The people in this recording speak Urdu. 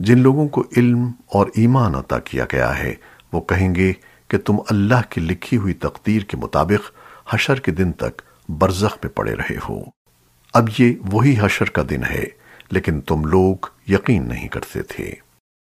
جن لوگوں کو علم اور ایمان عطا کیا گیا ہے، وہ کہیں گے کہ تم اللہ کی لکھی ہوئی تقدیر کے مطابق حشر کے دن تک برزخ میں پڑے رہے ہو۔ اب یہ وہی حشر کا دن ہے، لیکن تم لوگ یقین نہیں کرتے تھے۔